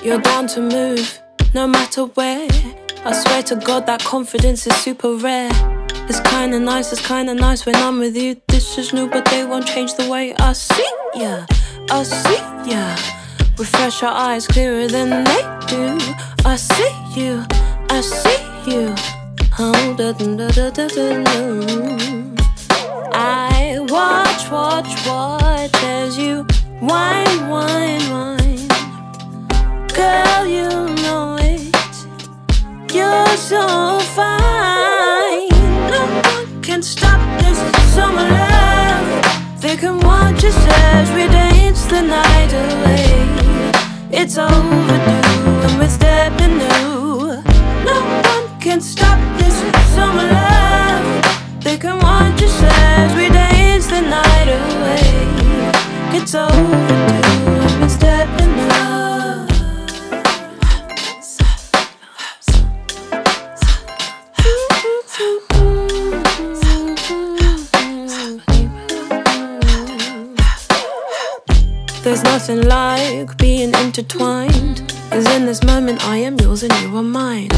You're down to move, no matter where. I swear to God, that confidence is super rare. It's kinda nice, it's kinda nice when I'm with you. This is new, but they won't change the way I see ya. I see ya. Refresh our eyes clearer than they do. I see you, I see you. Oh, da, da, da, da, da, da. I watch, watch, watch as you wine, It's overdue and we're stepping new. No one can stop this summer love. They can watch us as we dance the night away. It's overdue There's nothing like being intertwined. Cause in this moment I am yours and you are mine.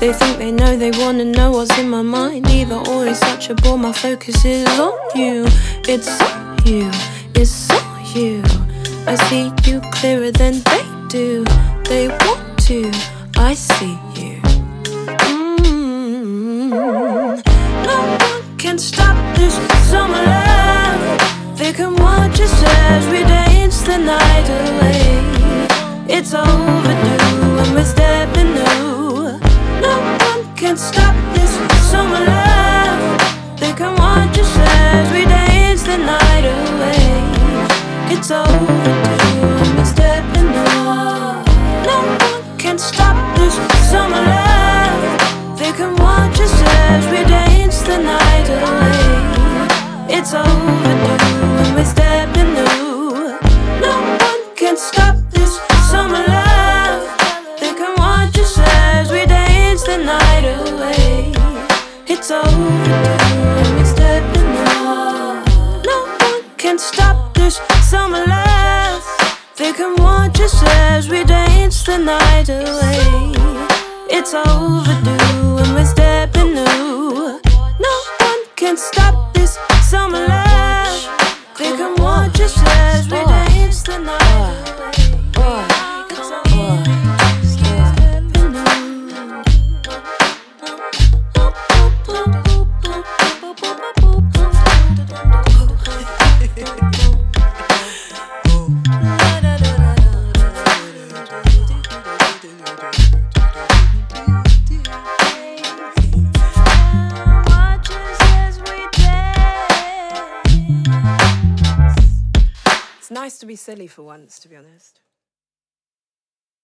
They think they know, they wanna know what's in my mind. Either or is such a bore, my focus is on you. It's on you, it's on you. I see you clearer than they do. They want to, I see you. Mm. No one can stop this summer. They can watch us as we dance the night away. It's overdue and we're stepping new. No one can stop this summer love. They can watch us as we dance the night away. It's overdue and we're stepping new. No one can stop this summer love. They can watch us as we dance the night away. It's overdue we're stepping new. No one can stop this summer love. They can watch us as we dance the night away. It's overdue and we're stepping new. No one can stop this summer love. They can watch us as we dance the night away. Nice to be silly for once, to be honest.